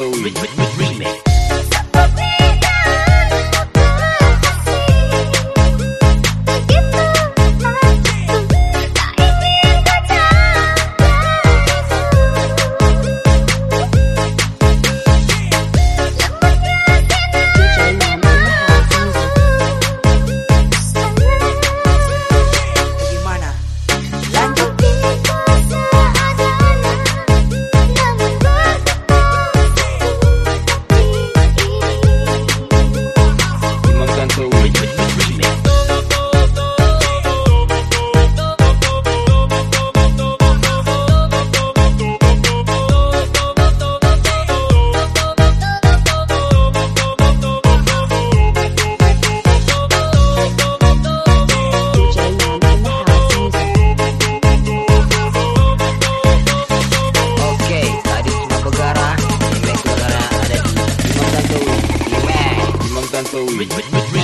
soul. slowly.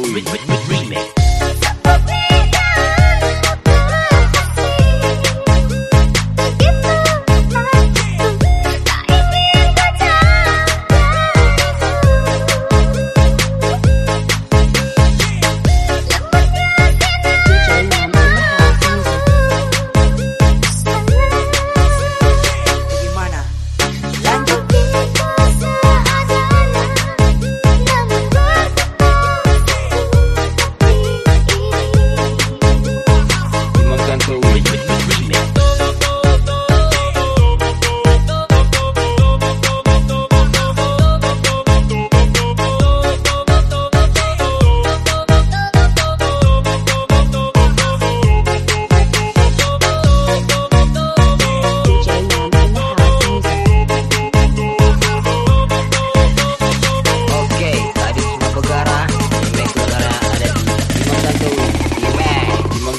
food.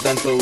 tan tôi